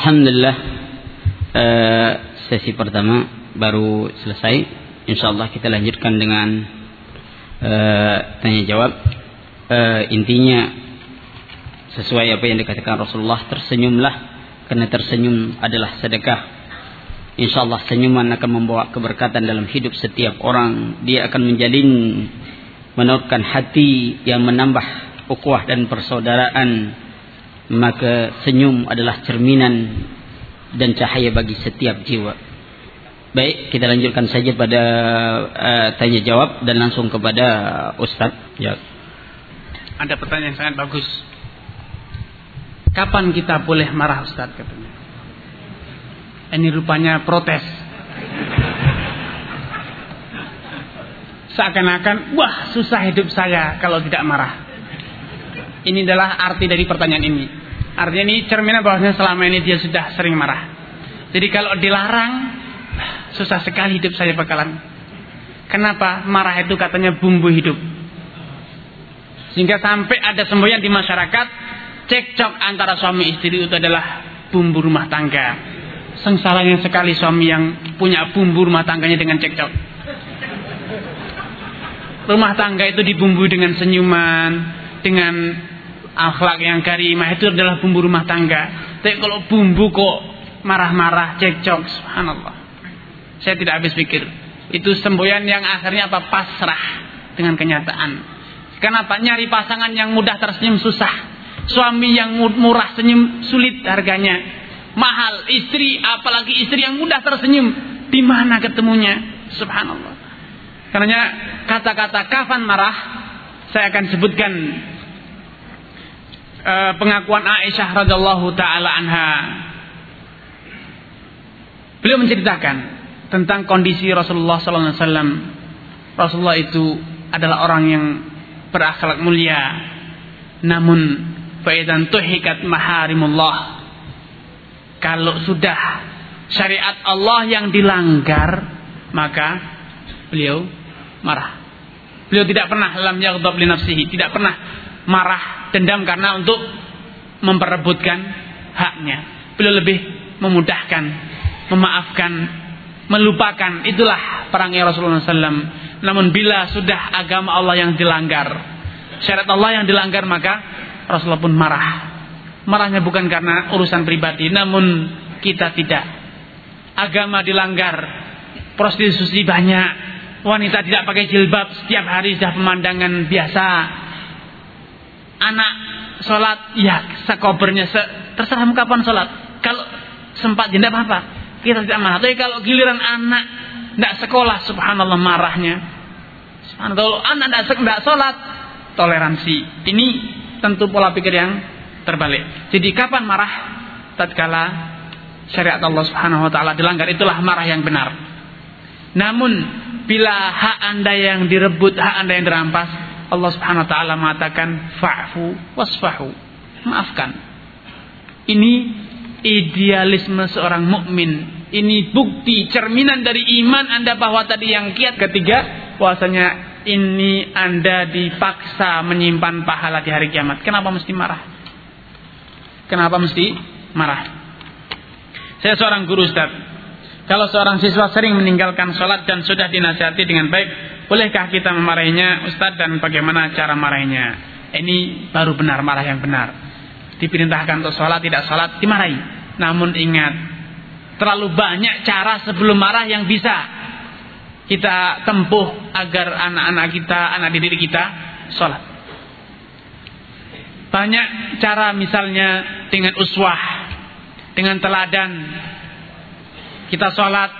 Alhamdulillah uh, sesi pertama baru selesai. Insya Allah kita lanjutkan dengan uh, tanya jawab. Uh, intinya sesuai apa yang dikatakan Rasulullah tersenyumlah karena tersenyum adalah sedekah. Insya Allah senyuman akan membawa keberkatan dalam hidup setiap orang. Dia akan menjalin menurutkan hati yang menambah ukhuwah dan persaudaraan maka senyum adalah cerminan dan cahaya bagi setiap jiwa. Baik, kita lanjutkan saja pada uh, tanya jawab dan langsung kepada Ustaz. Ya. Ada pertanyaan yang sangat bagus. Kapan kita boleh marah Ustaz katanya? Ini rupanya protes. Seakan-akan, wah susah hidup saya kalau tidak marah. Ini adalah arti dari pertanyaan ini. Artinya ini cerminan bahwasanya selama ini dia sudah sering marah. Jadi kalau dilarang, susah sekali hidup saya bakalan. Kenapa? Marah itu katanya bumbu hidup. Sehingga sampai ada semboyan di masyarakat, cekcok antara suami istri itu adalah bumbu rumah tangga. Sengsaranya sekali suami yang punya bumbu rumah tangganya dengan cekcok. Rumah tangga itu dibumbui dengan senyuman, dengan akhlak yang karimah itu adalah bumbu rumah tangga. Tapi kalau bumbu kok marah-marah, cekcok, subhanallah. Saya tidak habis pikir. Itu semboyan yang akhirnya apa? Pasrah dengan kenyataan. Kenapa? Nyari pasangan yang mudah tersenyum susah. Suami yang murah senyum sulit harganya. Mahal. Istri, apalagi istri yang mudah tersenyum. Di mana ketemunya? Subhanallah. Karena kata-kata kafan marah, saya akan sebutkan uh, pengakuan Aisyah radhiallahu taala anha. Beliau menceritakan tentang kondisi Rasulullah sallallahu alaihi wasallam. Rasulullah itu adalah orang yang berakhlak mulia. Namun faidan tuhikat maharimullah. Kalau sudah syariat Allah yang dilanggar, maka beliau marah. Beliau tidak pernah lam yaghdab li nafsihi, tidak pernah marah, dendam karena untuk memperebutkan haknya. Beliau lebih memudahkan, memaafkan, melupakan. Itulah perangnya Rasulullah SAW. Namun bila sudah agama Allah yang dilanggar, syariat Allah yang dilanggar maka Rasulullah pun marah. Marahnya bukan karena urusan pribadi, namun kita tidak. Agama dilanggar, prostitusi banyak, wanita tidak pakai jilbab setiap hari sudah pemandangan biasa anak sholat ya sekobernya se terserah kapan sholat. Kalau sempat tidak apa-apa kita tidak marah. Tapi kalau giliran anak tidak sekolah subhanallah marahnya. Subhanallah kalau anak tidak sholat toleransi. Ini tentu pola pikir yang terbalik. Jadi kapan marah? Tatkala syariat Allah subhanahu wa ta'ala dilanggar itulah marah yang benar. Namun bila hak anda yang direbut hak anda yang dirampas Allah Subhanahu wa taala mengatakan fa'fu wasfahu. Maafkan. Ini idealisme seorang mukmin. Ini bukti cerminan dari iman Anda bahwa tadi yang kiat ketiga bahwasanya ini Anda dipaksa menyimpan pahala di hari kiamat. Kenapa mesti marah? Kenapa mesti marah? Saya seorang guru Ustaz. Kalau seorang siswa sering meninggalkan sholat dan sudah dinasihati dengan baik, Bolehkah kita memarahinya Ustadz dan bagaimana cara marahinya? Ini baru benar marah yang benar. Diperintahkan untuk sholat tidak sholat dimarahi. Namun ingat terlalu banyak cara sebelum marah yang bisa kita tempuh agar anak-anak kita, anak didik kita sholat. Banyak cara misalnya dengan uswah, dengan teladan. Kita sholat,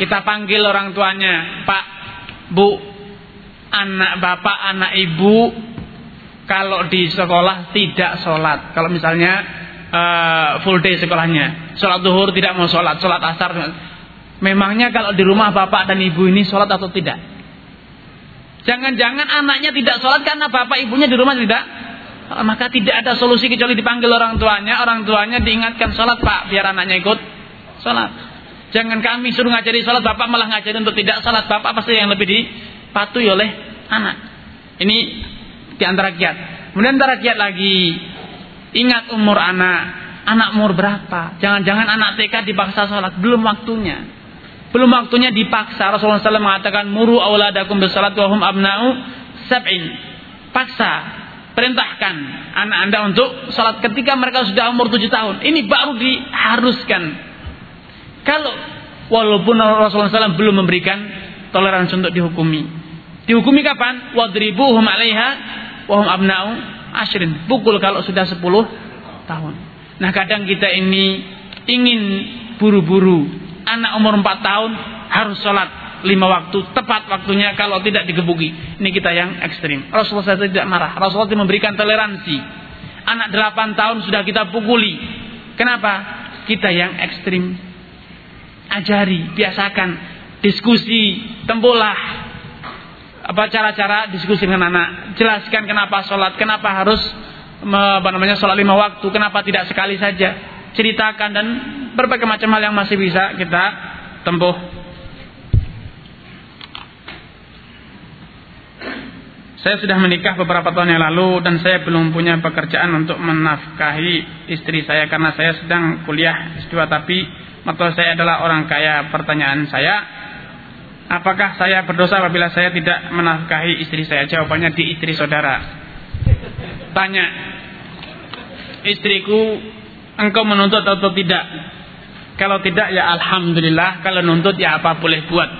kita panggil orang tuanya, Pak Bu, anak bapak, anak ibu kalau di sekolah tidak sholat. Kalau misalnya uh, full day sekolahnya, sholat duhur tidak mau sholat, sholat asar. Memangnya kalau di rumah bapak dan ibu ini sholat atau tidak? Jangan-jangan anaknya tidak sholat karena bapak ibunya di rumah tidak maka tidak ada solusi kecuali dipanggil orang tuanya, orang tuanya diingatkan sholat pak, biar anaknya ikut sholat. Jangan kami suruh ngajari sholat, bapak malah ngajari untuk tidak sholat. Bapak pasti yang lebih dipatuhi oleh anak. Ini di antara kiat. Kemudian antara kiat lagi, ingat umur anak. Anak umur berapa? Jangan-jangan anak TK dipaksa sholat. Belum waktunya. Belum waktunya dipaksa. Rasulullah SAW mengatakan, Muru awladakum bersalat wahum abna'u sab'in. Paksa. Perintahkan anak anda untuk sholat ketika mereka sudah umur tujuh tahun. Ini baru diharuskan. Kalau walaupun Rasulullah SAW belum memberikan toleransi untuk dihukumi. Dihukumi kapan? Wadribuhum alaiha wahum abna'u ashrin. Pukul kalau sudah sepuluh tahun. Nah kadang kita ini ingin buru-buru. Anak umur 4 tahun harus sholat lima waktu tepat waktunya kalau tidak digebuki. Ini kita yang ekstrim. Rasulullah SAW tidak marah. Rasulullah SAW memberikan toleransi. Anak 8 tahun sudah kita pukuli. Kenapa? Kita yang ekstrim. Ajari, biasakan. Diskusi, tempuhlah apa cara-cara diskusi dengan anak. Jelaskan kenapa sholat, kenapa harus apa namanya sholat lima waktu kenapa tidak sekali saja. Ceritakan dan berbagai macam hal yang masih bisa kita tempuh. Saya sudah menikah beberapa tahun yang lalu dan saya belum punya pekerjaan untuk menafkahi istri saya karena saya sedang kuliah S2 tapi mertua saya adalah orang kaya pertanyaan saya apakah saya berdosa apabila saya tidak menafkahi istri saya jawabannya di istri saudara Tanya, istriku, engkau menuntut atau tidak? Kalau tidak ya alhamdulillah, kalau nuntut ya apa boleh buat.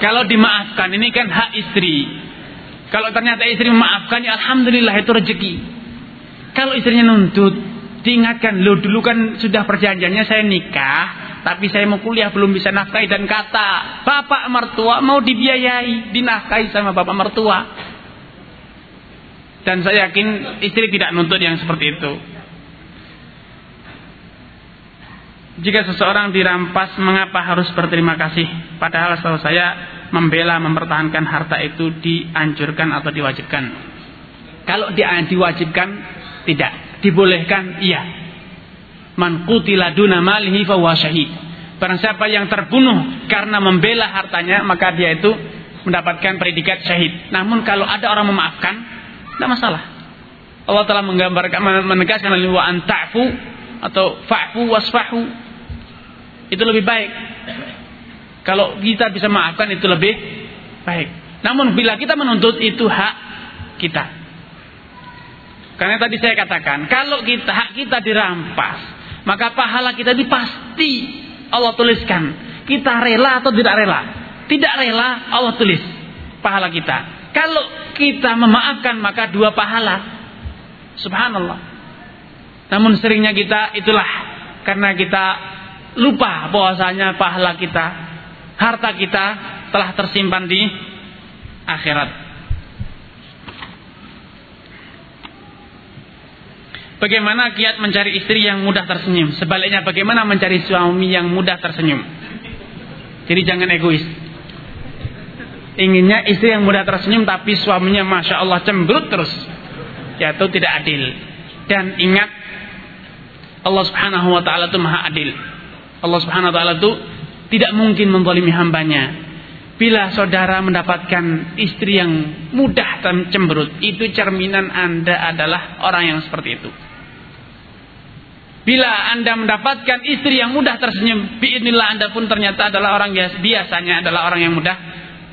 Kalau dimaafkan ini kan hak istri. Kalau ternyata istri memaafkan ya alhamdulillah itu rezeki. Kalau istrinya nuntut, diingatkan lo dulu kan sudah perjanjiannya saya nikah, tapi saya mau kuliah belum bisa nafkahi dan kata bapak mertua mau dibiayai, dinafkahi sama bapak mertua. Dan saya yakin istri tidak nuntut yang seperti itu. Jika seseorang dirampas, mengapa harus berterima kasih? Padahal setahu saya membela mempertahankan harta itu dianjurkan atau diwajibkan. Kalau diwajibkan, tidak. Dibolehkan, iya. Man qutila duna malihi fahuwa syahid. Barang siapa yang terbunuh karena membela hartanya, maka dia itu mendapatkan predikat syahid. Namun kalau ada orang memaafkan, tidak masalah. Allah telah menggambarkan menegaskan wa anta'fu atau fa'fu wasfahu. Itu lebih baik. Kalau kita bisa maafkan itu lebih baik. Namun bila kita menuntut itu hak kita. Karena tadi saya katakan, kalau kita hak kita dirampas, maka pahala kita ini pasti Allah tuliskan. Kita rela atau tidak rela? Tidak rela, Allah tulis pahala kita. Kalau kita memaafkan maka dua pahala. Subhanallah. Namun seringnya kita itulah karena kita lupa bahwasanya pahala kita, harta kita telah tersimpan di akhirat. Bagaimana kiat mencari istri yang mudah tersenyum? Sebaliknya bagaimana mencari suami yang mudah tersenyum? Jadi jangan egois. Inginnya istri yang mudah tersenyum tapi suaminya masya Allah cemberut terus. Ya itu tidak adil. Dan ingat Allah subhanahu wa ta'ala itu maha adil. Allah subhanahu wa ta'ala itu tidak mungkin menzalimi hambanya. Bila saudara mendapatkan istri yang mudah dan cemberut itu cerminan anda adalah orang yang seperti itu Bila anda mendapatkan istri yang mudah tersenyum, biidnillah anda pun ternyata adalah orang yang biasanya adalah orang yang mudah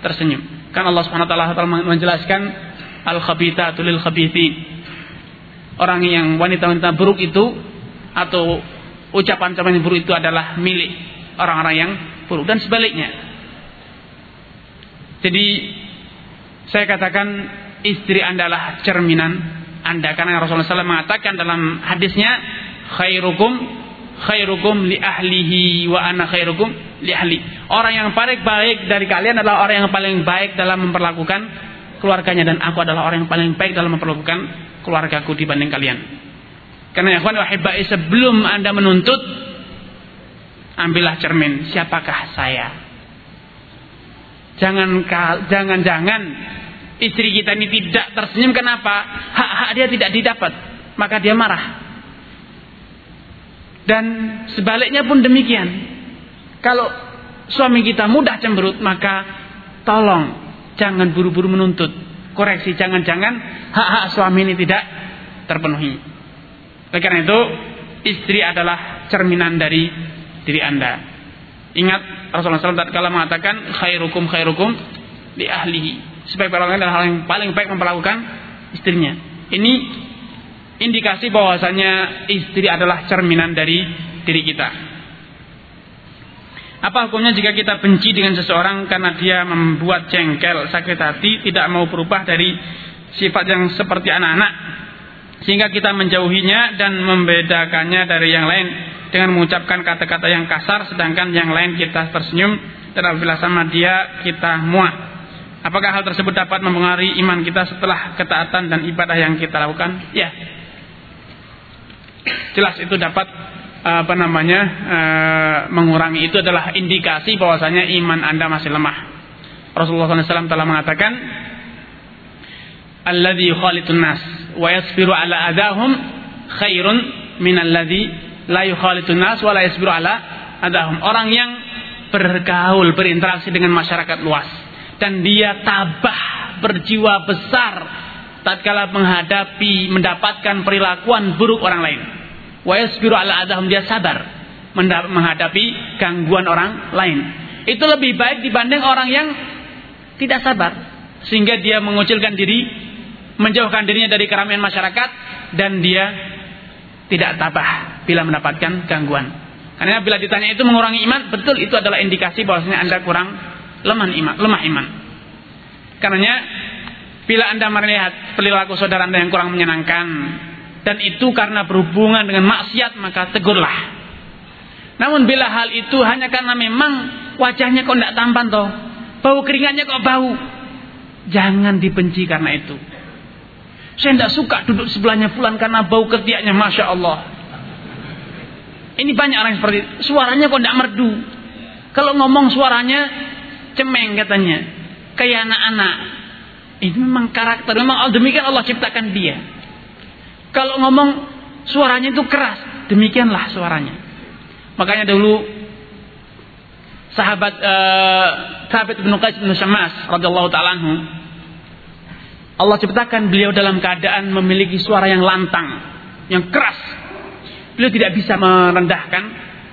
tersenyum. Kan Allah Subhanahu wa taala menjelaskan al khabithatu lil khabithin. Orang yang wanita-wanita buruk itu atau ucapan-ucapan yang buruk itu adalah milik orang-orang yang buruk dan sebaliknya. Jadi saya katakan istri Anda adalah cerminan Anda karena Rasulullah SAW mengatakan dalam hadisnya khairukum khairukum li ahlihi wa ana khairukum li ahli. Orang yang paling baik dari kalian adalah orang yang paling baik dalam memperlakukan keluarganya dan aku adalah orang yang paling baik dalam memperlakukan keluargaku dibanding kalian. Karena ya wahibbai sebelum Anda menuntut ambillah cermin siapakah saya. Jangan jangan jangan istri kita ini tidak tersenyum kenapa? Hak-hak dia tidak didapat, maka dia marah. Dan sebaliknya pun demikian. Kalau suami kita mudah cemberut, maka tolong jangan buru-buru menuntut. Koreksi, jangan-jangan hak-hak suami ini tidak terpenuhi. Oleh karena itu, istri adalah cerminan dari diri Anda. Ingat Rasulullah SAW kala mengatakan khairukum khairukum di ahlihi. Sebaik orang adalah hal yang paling baik memperlakukan istrinya. Ini indikasi bahwasanya istri adalah cerminan dari diri kita. Apa hukumnya jika kita benci dengan seseorang karena dia membuat jengkel, sakit hati, tidak mau berubah dari sifat yang seperti anak-anak sehingga kita menjauhinya dan membedakannya dari yang lain dengan mengucapkan kata-kata yang kasar sedangkan yang lain kita tersenyum dan apabila sama dia kita muak. Apakah hal tersebut dapat mempengaruhi iman kita setelah ketaatan dan ibadah yang kita lakukan? Ya. Jelas itu dapat apa namanya e, mengurangi itu adalah indikasi bahwasanya iman anda masih lemah. Rasulullah SAW telah mengatakan, "Alladhi khalitun nas wa yasbiru ala adahum khairun min alladhi la yukhalitun nas wa la yasbiru ala adahum." Orang yang bergaul, berinteraksi dengan masyarakat luas dan dia tabah, berjiwa besar tatkala menghadapi mendapatkan perilakuan buruk orang lain wa yasbiru ala adahum dia sabar menghadapi gangguan orang lain. Itu lebih baik dibanding orang yang tidak sabar sehingga dia mengucilkan diri, menjauhkan dirinya dari keramaian masyarakat dan dia tidak tabah bila mendapatkan gangguan. Karena bila ditanya itu mengurangi iman, betul itu adalah indikasi bahwasanya Anda kurang lemah iman, lemah iman. Karenanya bila Anda melihat perilaku saudara Anda yang kurang menyenangkan, dan itu karena berhubungan dengan maksiat maka tegurlah. Namun bila hal itu hanya karena memang wajahnya kok tidak tampan toh, bau keringatnya kok bau, jangan dibenci karena itu. Saya tidak suka duduk sebelahnya pulan karena bau ketiaknya, masya Allah. Ini banyak orang seperti itu. Suaranya kok tidak merdu. Kalau ngomong suaranya cemeng katanya, kayak anak-anak. Ini memang karakter, memang demikian Allah ciptakan dia. Kalau ngomong suaranya itu keras, demikianlah suaranya. Makanya dulu sahabat uh, sahabat Ibnu Qais bin Syammas radhiyallahu taala Allah ciptakan beliau dalam keadaan memiliki suara yang lantang, yang keras. Beliau tidak bisa merendahkan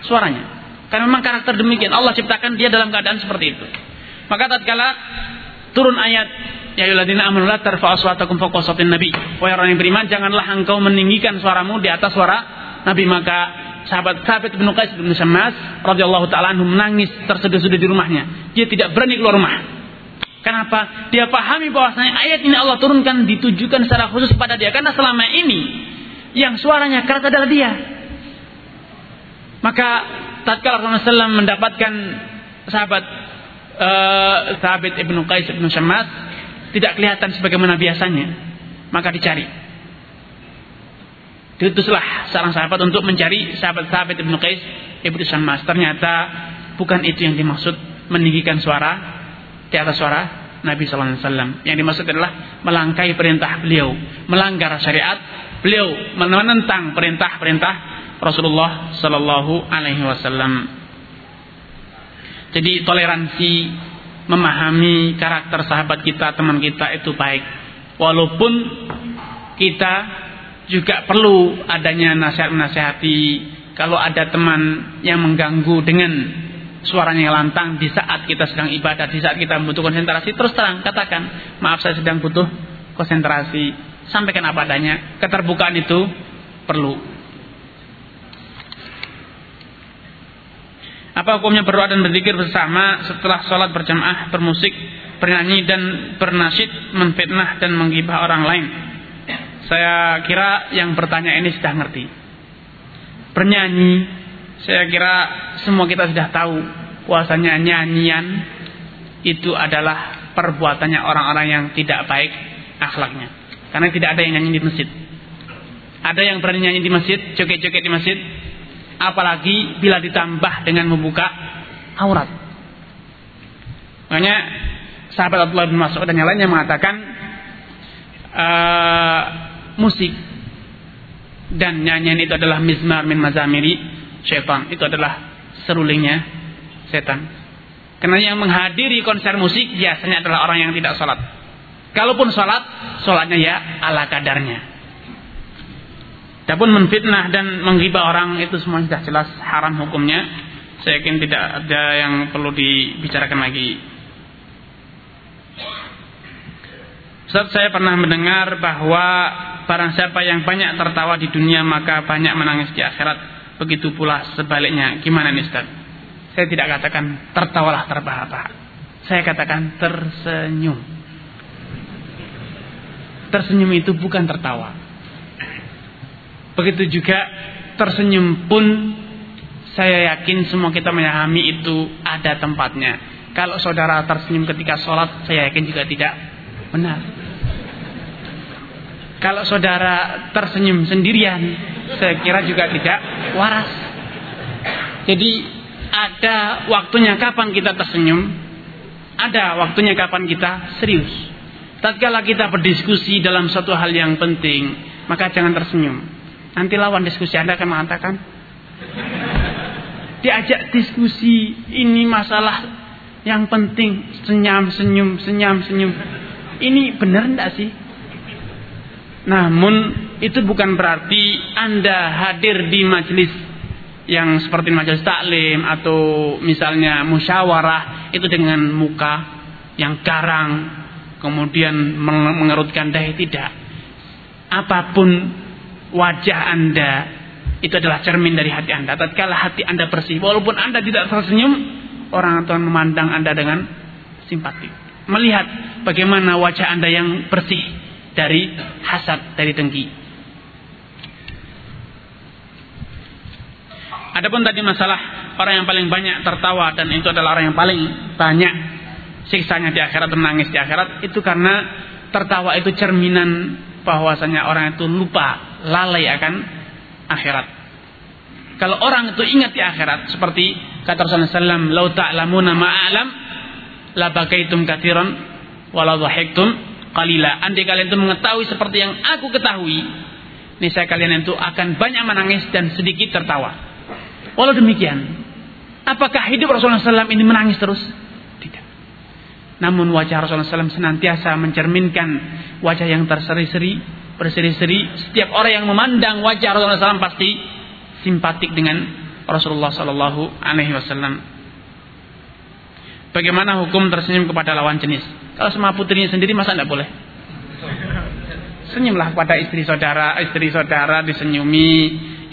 suaranya. Karena memang karakter demikian. Allah ciptakan dia dalam keadaan seperti itu. Maka tatkala turun ayat Ya ayyuhalladzina amanu la tarfa'u aswatakum fawqa nabi. Wahai orang yang beriman, janganlah engkau meninggikan suaramu di atas suara Nabi. Maka sahabat sahabat Ibnu Qais bin Syammas radhiyallahu taala anhu menangis terseduh-seduh di rumahnya. Dia tidak berani keluar rumah. Kenapa? Dia pahami bahwasanya ayat ini Allah turunkan ditujukan secara khusus kepada dia karena selama ini yang suaranya keras adalah dia. Maka tatkala Rasulullah mendapatkan sahabat uh, sahabat Ibnu Qais bin Syammas tidak kelihatan sebagaimana biasanya, maka dicari. Diutuslah seorang sahabat untuk mencari sahabat-sahabat Ibnu Qais Ibnu Syammas. Ternyata bukan itu yang dimaksud meninggikan suara di atas suara Nabi Sallallahu Alaihi Wasallam. Yang dimaksud adalah melangkai perintah beliau, melanggar syariat beliau, menentang perintah-perintah Rasulullah Sallallahu Alaihi Wasallam. Jadi toleransi memahami karakter sahabat kita, teman kita itu baik. Walaupun kita juga perlu adanya nasihat-nasihati kalau ada teman yang mengganggu dengan suaranya yang lantang di saat kita sedang ibadah, di saat kita butuh konsentrasi, terus terang katakan, maaf saya sedang butuh konsentrasi, sampaikan apa adanya. Keterbukaan itu perlu. Apa hukumnya berdoa dan berzikir bersama setelah sholat berjamaah, bermusik, bernyanyi dan bernasyid, menfitnah dan menggibah orang lain? Saya kira yang bertanya ini sudah ngerti. Bernyanyi, saya kira semua kita sudah tahu puasanya nyanyian itu adalah perbuatannya orang-orang yang tidak baik akhlaknya. Karena tidak ada yang nyanyi di masjid. Ada yang berani nyanyi di masjid, joget-joget di masjid, apalagi bila ditambah dengan membuka aurat. Makanya sahabat Abdullah bin Mas'ud dan yang lainnya mengatakan uh, musik dan nyanyian itu adalah mizmar min mazamiri syaitan. Itu adalah serulingnya setan. Karena yang menghadiri konser musik biasanya adalah orang yang tidak sholat. Kalaupun sholat, sholatnya ya ala kadarnya. Adapun menfitnah dan menggibah orang itu semua sudah jelas haram hukumnya. Saya yakin tidak ada yang perlu dibicarakan lagi. Ustaz saya pernah mendengar bahwa barang siapa yang banyak tertawa di dunia maka banyak menangis di akhirat. Begitu pula sebaliknya. Gimana nih Ustaz? Saya tidak katakan tertawalah terbahak-bahak. Saya katakan tersenyum. Tersenyum itu bukan tertawa. Begitu juga tersenyum pun saya yakin semua kita memahami itu ada tempatnya. Kalau saudara tersenyum ketika sholat, saya yakin juga tidak benar. Kalau saudara tersenyum sendirian, saya kira juga tidak waras. Jadi ada waktunya kapan kita tersenyum, ada waktunya kapan kita serius. Tatkala kita berdiskusi dalam suatu hal yang penting, maka jangan tersenyum. Nanti lawan diskusi Anda akan mengatakan diajak diskusi ini masalah yang penting. Senyum senyum senyum senyum. Ini benar enggak sih? Namun itu bukan berarti anda hadir di majelis yang seperti majelis taklim atau misalnya musyawarah itu dengan muka yang garang kemudian mengerutkan dahi tidak. Apa pun wajah Anda itu adalah cermin dari hati Anda. Tatkala hati Anda bersih, walaupun Anda tidak tersenyum, orang akan memandang Anda dengan simpati. Melihat bagaimana wajah Anda yang bersih dari hasad, dari dengki. Adapun tadi masalah orang yang paling banyak tertawa dan itu adalah orang yang paling banyak siksanya di akhirat menangis di akhirat itu karena tertawa itu cerminan bahwasanya orang itu lupa lalai akan akhirat. Kalau orang itu ingat di akhirat seperti kata Rasulullah SAW, "Lau ta'lamuna ma'alam la bakaitum katsiran wa la dhahiktum qalila." Andai kalian itu mengetahui seperti yang aku ketahui, niscaya kalian itu akan banyak menangis dan sedikit tertawa. Walau demikian, apakah hidup Rasulullah SAW ini menangis terus? Tidak. Namun wajah Rasulullah SAW senantiasa mencerminkan wajah yang terseri-seri, berseri-seri. Setiap orang yang memandang wajah Rasulullah SAW pasti simpatik dengan Rasulullah Sallallahu Alaihi Wasallam. Bagaimana hukum tersenyum kepada lawan jenis? Kalau sama putrinya sendiri masa tidak boleh? Senyumlah kepada istri saudara, istri saudara disenyumi,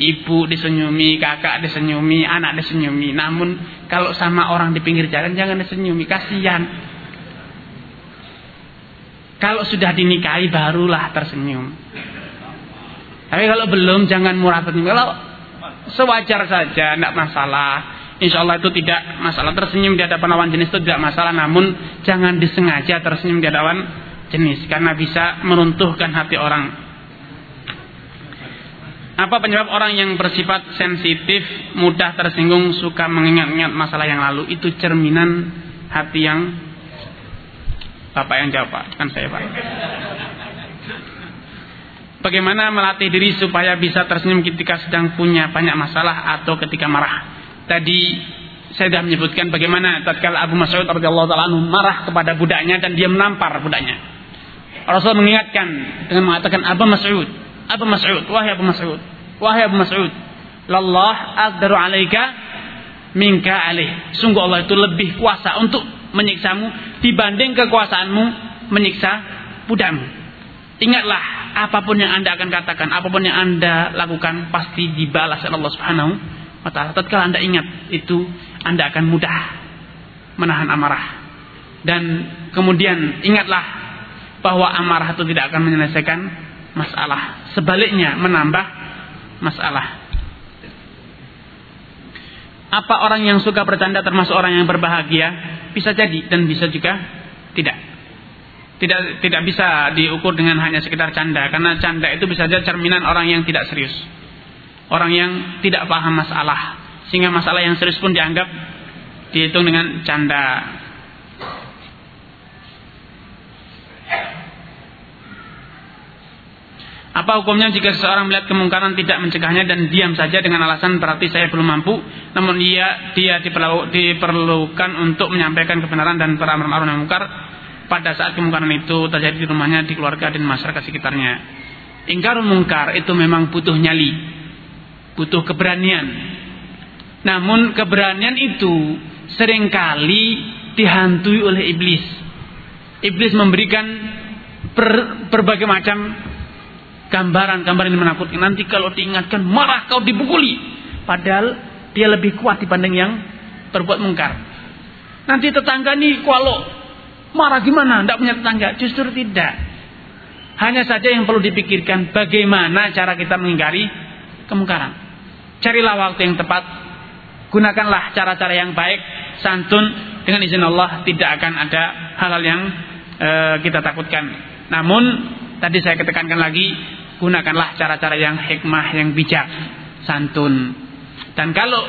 ibu disenyumi, kakak disenyumi, anak disenyumi. Namun kalau sama orang di pinggir jalan jangan disenyumi, kasihan. Kalau sudah dinikahi barulah tersenyum. Tapi kalau belum jangan murah tersenyum. Kalau sewajar saja, tidak masalah. Insya Allah itu tidak masalah tersenyum di hadapan lawan jenis itu tidak masalah. Namun jangan disengaja tersenyum di hadapan jenis karena bisa meruntuhkan hati orang. Apa penyebab orang yang bersifat sensitif, mudah tersinggung, suka mengingat-ingat masalah yang lalu? Itu cerminan hati yang Bapak yang jawab Pak, kan saya Pak. Bagaimana melatih diri supaya bisa tersenyum ketika sedang punya banyak masalah atau ketika marah? Tadi saya sudah menyebutkan bagaimana tatkala Abu Mas'ud radhiyallahu taala marah kepada budaknya dan dia menampar budaknya. Rasul mengingatkan dengan mengatakan Abu Mas'ud, Abu Mas'ud, wahai Abu Mas'ud, wahai Abu Mas'ud, lallah aqdaru alaika minka alaih. Sungguh Allah itu lebih kuasa untuk menyiksamu dibanding kekuasaanmu menyiksa budakmu. Ingatlah apa pun yang Anda akan katakan, apa pun yang Anda lakukan pasti dibalas oleh Allah Subhanahu wa taala. Tatkala Anda ingat itu, Anda akan mudah menahan amarah. Dan kemudian ingatlah bahwa amarah itu tidak akan menyelesaikan masalah. Sebaliknya menambah masalah. Apa orang yang suka bercanda termasuk orang yang berbahagia? Bisa jadi dan bisa juga tidak. Tidak tidak bisa diukur dengan hanya sekitar canda karena canda itu bisa saja cerminan orang yang tidak serius. Orang yang tidak paham masalah sehingga masalah yang serius pun dianggap dihitung dengan canda. Apa hukumnya jika seseorang melihat kemungkaran tidak mencegahnya dan diam saja dengan alasan berarti saya belum mampu, namun dia dia diperlu, diperlukan untuk menyampaikan kebenaran dan beramar ma'ruf nahi munkar pada saat kemungkaran itu terjadi di rumahnya, di keluarga dan masyarakat sekitarnya. Ingkar mungkar itu memang butuh nyali, butuh keberanian. Namun keberanian itu sering kali dihantui oleh iblis. Iblis memberikan ber, berbagai macam gambaran-gambaran yang menakutkan. Nanti kalau diingatkan marah kau dipukuli. Padahal dia lebih kuat dibanding yang berbuat mungkar. Nanti tetangga nih kalau marah gimana? Tidak punya tetangga. Justru tidak. Hanya saja yang perlu dipikirkan bagaimana cara kita mengingkari kemungkaran. Carilah waktu yang tepat. Gunakanlah cara-cara yang baik, santun dengan izin Allah tidak akan ada hal-hal yang e, kita takutkan. Namun tadi saya ketekankan lagi, gunakanlah cara-cara yang hikmah, yang bijak, santun. Dan kalau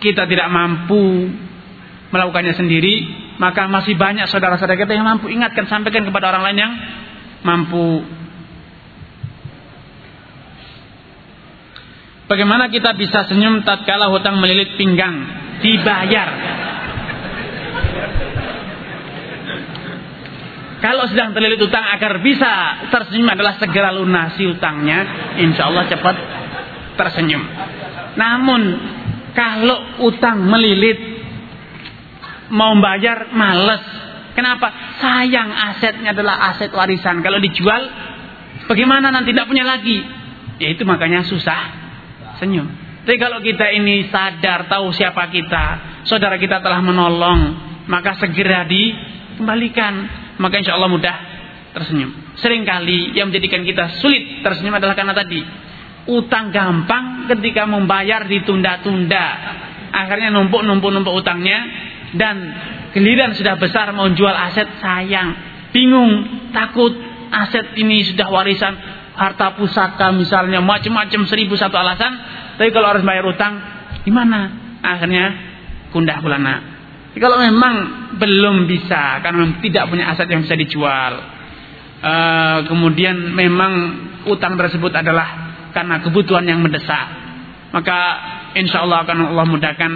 kita tidak mampu melakukannya sendiri, maka masih banyak saudara-saudara kita yang mampu ingatkan, sampaikan kepada orang lain yang mampu Bagaimana kita bisa senyum tatkala hutang melilit pinggang dibayar? Kalau sedang terlilit utang agar bisa tersenyum adalah segera lunasi utangnya, insya Allah cepat tersenyum. Namun kalau utang melilit mau bayar males Kenapa? Sayang asetnya adalah aset warisan. Kalau dijual, bagaimana nanti tidak punya lagi? Ya itu makanya susah senyum. Tapi kalau kita ini sadar tahu siapa kita, saudara kita telah menolong, maka segera dikembalikan. Maka insya Allah mudah tersenyum. Seringkali yang menjadikan kita sulit tersenyum adalah karena tadi utang gampang ketika membayar ditunda-tunda. Akhirnya numpuk-numpuk-numpuk utangnya dan Giliran sudah besar mau jual aset sayang, bingung, takut aset ini sudah warisan harta pusaka misalnya macam-macam seribu satu alasan. Tapi kalau harus bayar utang, gimana? Akhirnya kundah gulana. Kalau memang belum bisa karena tidak punya aset yang bisa dijual, uh, kemudian memang utang tersebut adalah karena kebutuhan yang mendesak, maka insya Allah akan Allah mudahkan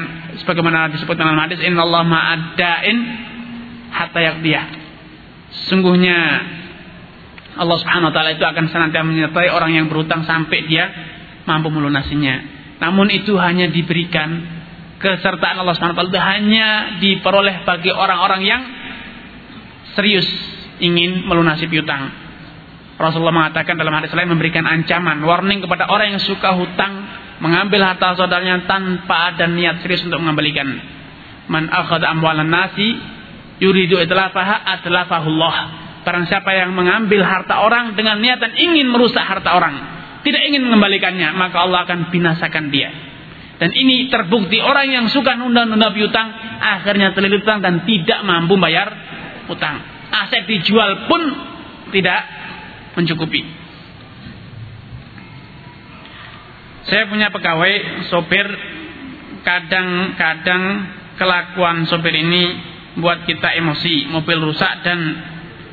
sebagaimana disebut dalam hadis Inna Allah ma'addain hatta yakdiyah sungguhnya Allah subhanahu wa ta'ala itu akan senantiasa menyertai orang yang berutang sampai dia mampu melunasinya. Namun itu hanya diberikan kesertaan Allah subhanahu wa hanya diperoleh bagi orang-orang yang serius ingin melunasi piutang Rasulullah mengatakan dalam hadis lain memberikan ancaman warning kepada orang yang suka hutang mengambil harta saudaranya tanpa ada niat serius untuk mengembalikan. Man akhadha amwalan nasi yuridu itlafaha atlafahullah. Barang siapa yang mengambil harta orang dengan niatan ingin merusak harta orang, tidak ingin mengembalikannya, maka Allah akan binasakan dia. Dan ini terbukti orang yang suka nunda-nunda piutang akhirnya terlilit utang dan tidak mampu bayar utang. Aset dijual pun tidak mencukupi. Saya punya pegawai sopir kadang-kadang kelakuan sopir ini buat kita emosi, mobil rusak dan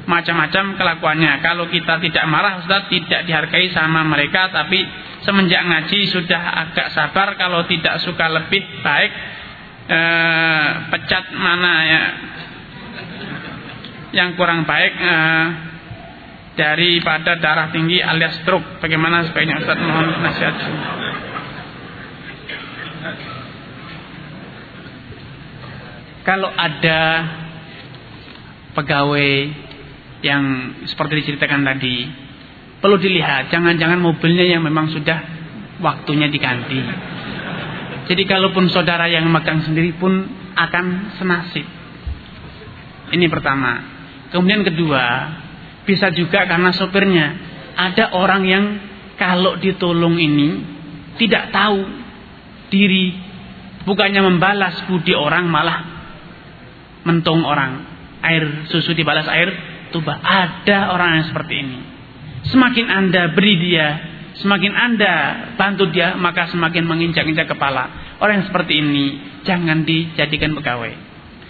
macam-macam kelakuannya. Kalau kita tidak marah, Ustaz tidak dihargai sama mereka, tapi semenjak ngaji sudah agak sabar. Kalau tidak suka lebih baik eh, pecat mana ya yang kurang baik eh, daripada darah tinggi alias stroke. Bagaimana sebaiknya Ustaz mohon nasihat. Kalau ada pegawai yang seperti diceritakan tadi, perlu dilihat jangan-jangan mobilnya yang memang sudah waktunya diganti. Jadi kalaupun saudara yang megang sendiri pun akan senasib. Ini pertama. Kemudian kedua, bisa juga karena sopirnya. Ada orang yang kalau ditolong ini tidak tahu diri. Bukannya membalas budi orang malah mentung orang. Air susu dibalas air tuba. Ada orang yang seperti ini. Semakin anda beri dia, semakin anda bantu dia, maka semakin menginjak-injak kepala. Orang yang seperti ini jangan dijadikan pegawai.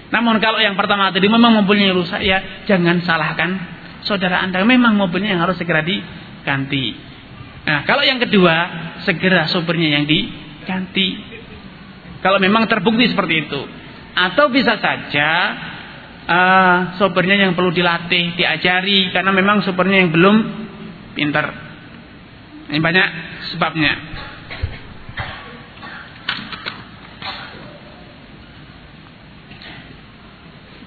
Namun kalau yang pertama tadi memang mempunyai rusak ya jangan salahkan saudara Anda memang mobilnya yang harus segera diganti. Nah, kalau yang kedua, segera sopirnya yang diganti. Kalau memang terbukti seperti itu. Atau bisa saja uh, sopirnya yang perlu dilatih, diajari karena memang sopirnya yang belum pintar. Ini banyak sebabnya.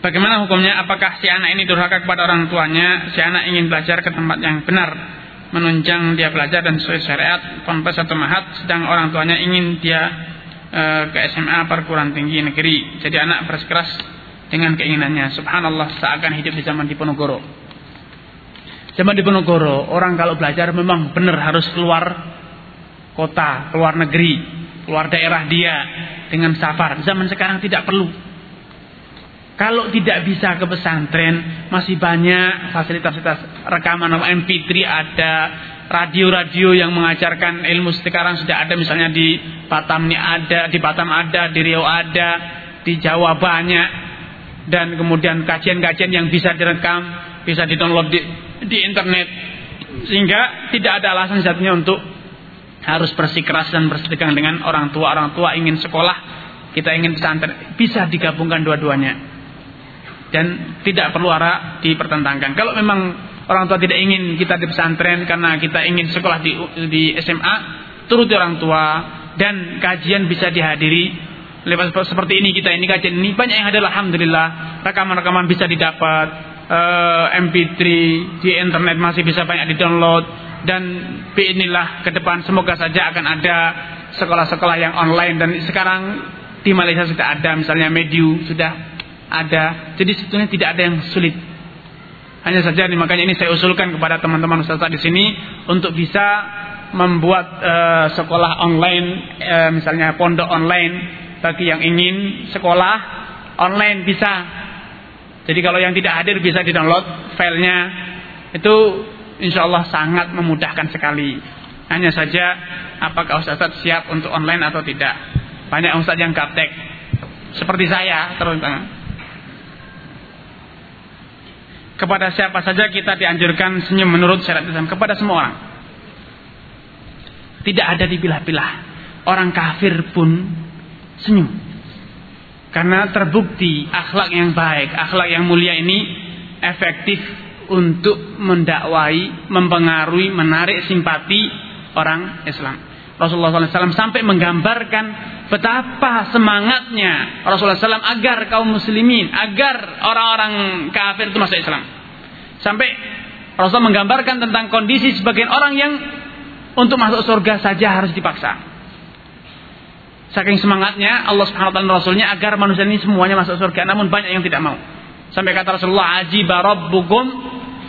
Bagaimana hukumnya? Apakah si anak ini durhaka kepada orang tuanya? Si anak ingin belajar ke tempat yang benar, menunjang dia belajar dan sesuai syariat, ponpes atau mahat, sedang orang tuanya ingin dia e, ke SMA perguruan tinggi negeri. Jadi anak bersikeras dengan keinginannya. Subhanallah, seakan hidup di zaman Diponegoro. Zaman Diponegoro, orang kalau belajar memang benar harus keluar kota, keluar negeri, keluar daerah dia dengan safar. Zaman sekarang tidak perlu. Kalau tidak bisa ke pesantren, masih banyak fasilitas-fasilitas rekaman MP3 ada, radio-radio yang mengajarkan ilmu sekarang sudah ada misalnya di Batam ini ada, di Batam ada, di Riau ada, di Jawa banyak dan kemudian kajian-kajian yang bisa direkam, bisa di-download di, di internet. Sehingga tidak ada alasan satunya untuk harus bersikeras dan bersedekah dengan orang tua. Orang tua ingin sekolah kita ingin pesantren. Bisa digabungkan dua-duanya. Dan tidak perlu arah dipertentangkan. Kalau memang orang tua tidak ingin kita di pesantren karena kita ingin sekolah di, di SMA, turuti orang tua dan kajian bisa dihadiri. Lewat seperti ini kita ini kajian ini. Banyak yang ada alhamdulillah. Rekaman-rekaman bisa didapat uh, eh, MP3 di internet masih bisa banyak di-download dan inilah ke depan semoga saja akan ada sekolah-sekolah yang online dan sekarang di Malaysia sudah ada misalnya Mediu sudah ada. Jadi sebetulnya tidak ada yang sulit. Hanya saja makanya ini saya usulkan kepada teman-teman ustaz di sini untuk bisa membuat uh, sekolah online uh, misalnya pondok online bagi yang ingin sekolah online bisa. Jadi kalau yang tidak hadir bisa di-download filenya. Itu insya Allah sangat memudahkan sekali. Hanya saja apakah Ustaz siap untuk online atau tidak. Banyak Ustaz yang gaptek. Seperti saya terus kepada siapa saja kita dianjurkan senyum menurut syariat Islam kepada semua orang. Tidak ada dipilah-pilah. Orang kafir pun senyum. Karena terbukti akhlak yang baik, akhlak yang mulia ini efektif untuk mendakwai, mempengaruhi, menarik simpati orang Islam. Rasulullah SAW sampai menggambarkan betapa semangatnya Rasulullah SAW agar kaum muslimin, agar orang-orang kafir itu masuk Islam. Sampai Rasulullah menggambarkan tentang kondisi sebagian orang yang untuk masuk surga saja harus dipaksa. Saking semangatnya Allah Subhanahu wa taala Rasulnya agar manusia ini semuanya masuk surga, namun banyak yang tidak mau. Sampai kata Rasulullah, "Ajiba rabbukum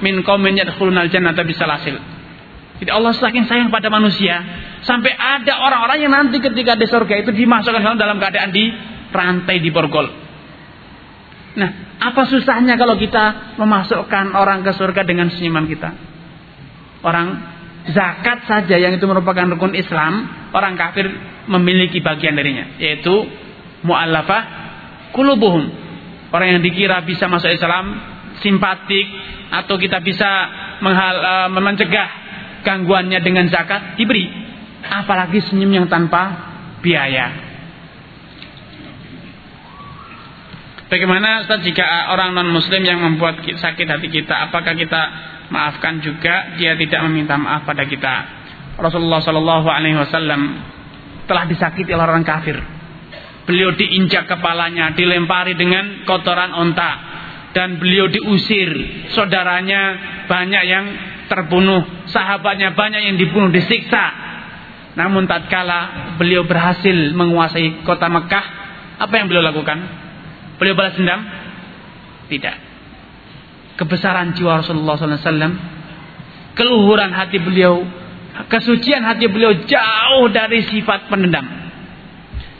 min qaumin yadkhulunal jannata bisalasil." Jadi Allah saking sayang pada manusia sampai ada orang-orang yang nanti ketika di surga itu dimasukkan dalam keadaan di rantai di borgol. Nah, apa susahnya kalau kita memasukkan orang ke surga dengan senyuman kita? Orang zakat saja yang itu merupakan rukun Islam, orang kafir memiliki bagian darinya, yaitu mu'allafah kulubuhum. Orang yang dikira bisa masuk Islam, simpatik atau kita bisa menghal, uh, mencegah gangguannya dengan zakat diberi. Apalagi senyum yang tanpa biaya. Bagaimana Ustaz jika orang non muslim yang membuat sakit hati kita Apakah kita maafkan juga Dia tidak meminta maaf pada kita Rasulullah Shallallahu Alaihi Wasallam Telah disakiti oleh orang kafir Beliau diinjak kepalanya Dilempari dengan kotoran onta Dan beliau diusir Saudaranya banyak yang terbunuh, sahabatnya banyak yang dibunuh, disiksa. Namun tatkala beliau berhasil menguasai kota Mekah, apa yang beliau lakukan? Beliau balas dendam? Tidak. Kebesaran jiwa Rasulullah SAW, keluhuran hati beliau, kesucian hati beliau jauh dari sifat pendendam.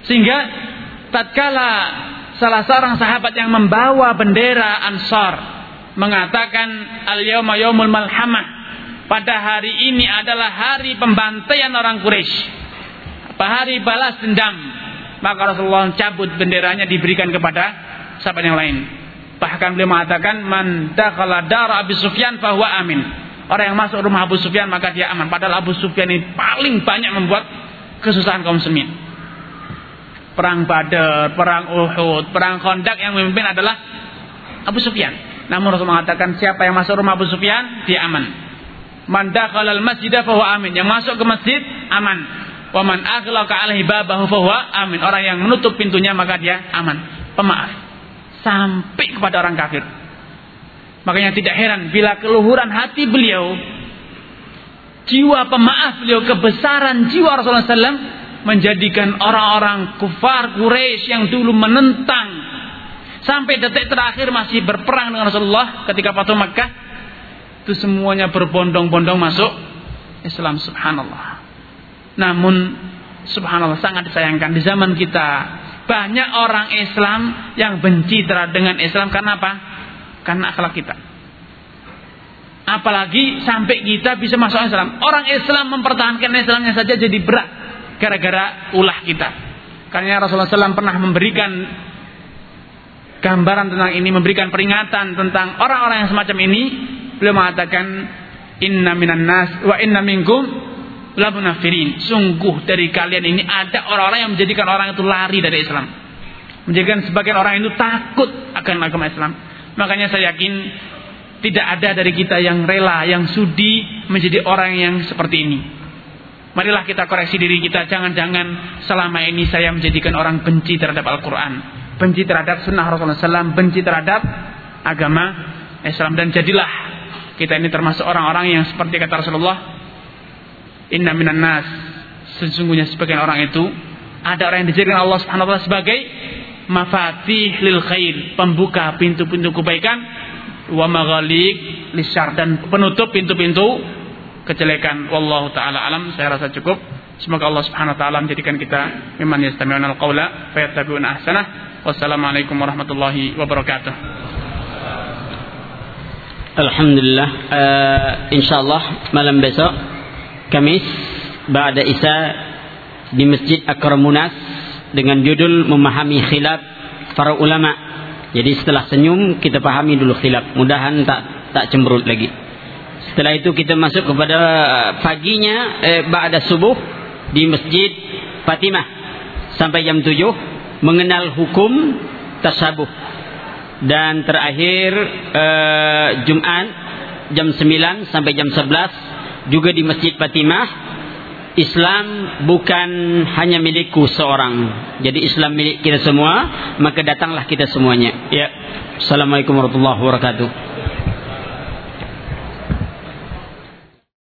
Sehingga tatkala salah seorang sahabat yang membawa bendera Ansar mengatakan al-yauma yaumul malhamah pada hari ini adalah hari pembantaian orang Quraisy. Hari balas dendam. Maka Rasulullah cabut benderanya diberikan kepada sahabat yang lain. Bahkan beliau mengatakan man dakhala dar Abu Sufyan bahwa amin. Orang yang masuk rumah Abu Sufyan maka dia aman. Padahal Abu Sufyan ini paling banyak membuat kesusahan kaum muslimin. Perang Badar, perang Uhud, perang Khandaq yang memimpin adalah Abu Sufyan. Namun Rasul mengatakan siapa yang masuk rumah Abu Sufyan dia aman. Man dakhalal masjid fahuwa amin. Yang masuk ke masjid aman. Wa man aghlaqa alaihi babahu amin. Orang yang menutup pintunya maka dia aman. Pemaaf. Sampai kepada orang kafir. Makanya tidak heran bila keluhuran hati beliau jiwa pemaaf beliau kebesaran jiwa Rasulullah SAW menjadikan orang-orang kufar Quraisy yang dulu menentang sampai detik terakhir masih berperang dengan Rasulullah ketika Fatu Makkah itu semuanya berbondong-bondong masuk Islam subhanallah. Namun subhanallah sangat disayangkan di zaman kita banyak orang Islam yang benci terhadap dengan Islam karena apa? Karena akhlak kita. Apalagi sampai kita bisa masuk Islam. Orang Islam mempertahankan Islamnya saja jadi berat gara-gara ulah kita. Karena Rasulullah SAW pernah memberikan gambaran tentang ini, memberikan peringatan tentang orang-orang yang semacam ini Beliau mengatakan inna minan nas wa inna minkum lamunafirin. Sungguh dari kalian ini ada orang-orang yang menjadikan orang itu lari dari Islam. Menjadikan sebagian orang itu takut akan agama Islam. Makanya saya yakin tidak ada dari kita yang rela, yang sudi menjadi orang yang seperti ini. Marilah kita koreksi diri kita. Jangan-jangan selama ini saya menjadikan orang benci terhadap Al-Quran. Benci terhadap sunnah Rasulullah SAW. Benci terhadap agama Islam. Dan jadilah kita ini termasuk orang-orang yang seperti kata Rasulullah, Inna minan nas. Sesungguhnya sebagian orang itu ada orang yang dijadikan Allah Subhanahu sebagai mafatih lil khair, pembuka pintu-pintu kebaikan wa maghaliq lisyar dan penutup pintu-pintu kejelekan. Wallahu taala alam. Saya rasa cukup. Semoga Allah Subhanahu wa taala menjadikan kita mimman yastami'una al-qaula fayattabi'una ahsanah. Wassalamualaikum warahmatullahi wabarakatuh. Alhamdulillah uh, InsyaAllah malam besok Kamis Ba'da Isa Di Masjid Akramunas Dengan judul Memahami khilaf Para ulama. Jadi setelah senyum kita pahami dulu khilaf. Mudahan tak tak cemberut lagi. Setelah itu kita masuk kepada Paginya eh, Ba'da subuh Di Masjid Fatimah. Sampai jam 7 Mengenal hukum Tasabuh dan terakhir uh, Jumat jam 9 sampai jam 11 juga di Masjid Fatimah Islam bukan hanya milikku seorang. Jadi Islam milik kita semua maka datanglah kita semuanya. Ya. Assalamualaikum warahmatullahi wabarakatuh